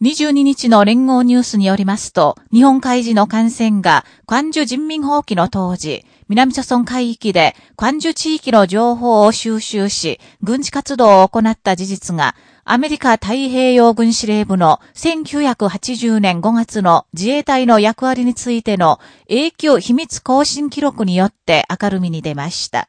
22日の連合ニュースによりますと、日本海事の艦船が、関樹人民放棄の当時、南諸村海域で関樹地域の情報を収集し、軍事活動を行った事実が、アメリカ太平洋軍司令部の1980年5月の自衛隊の役割についての永久秘密更新記録によって明るみに出ました。